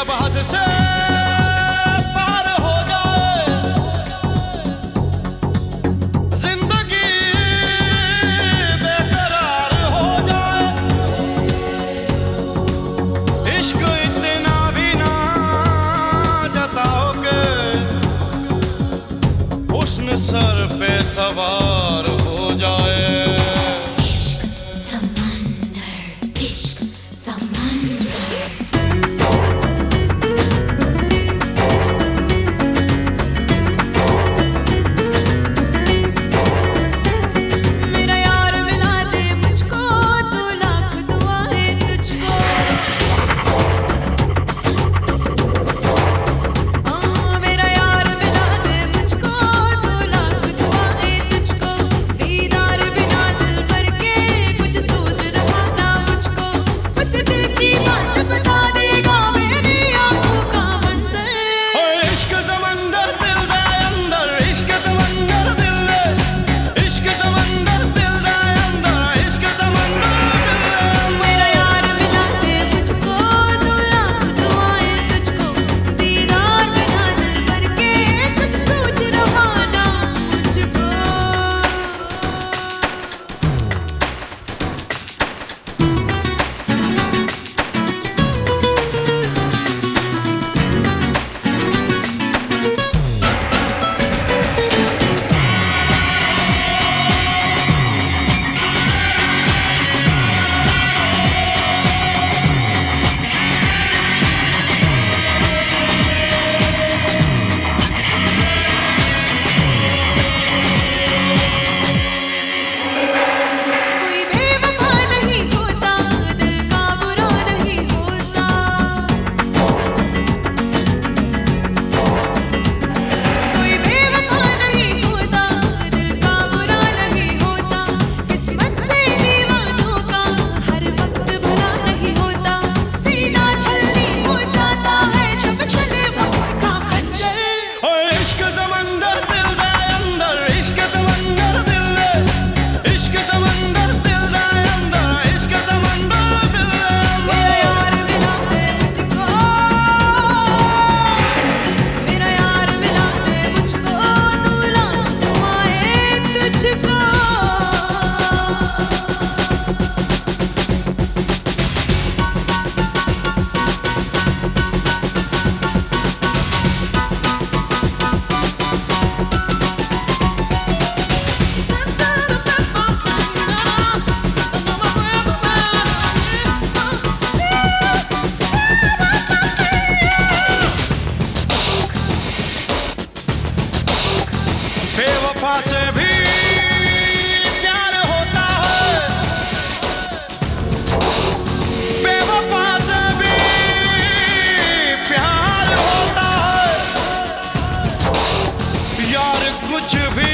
अब हद से से भी प्यार होता है। से भी प्यार होता है। यार कुछ भी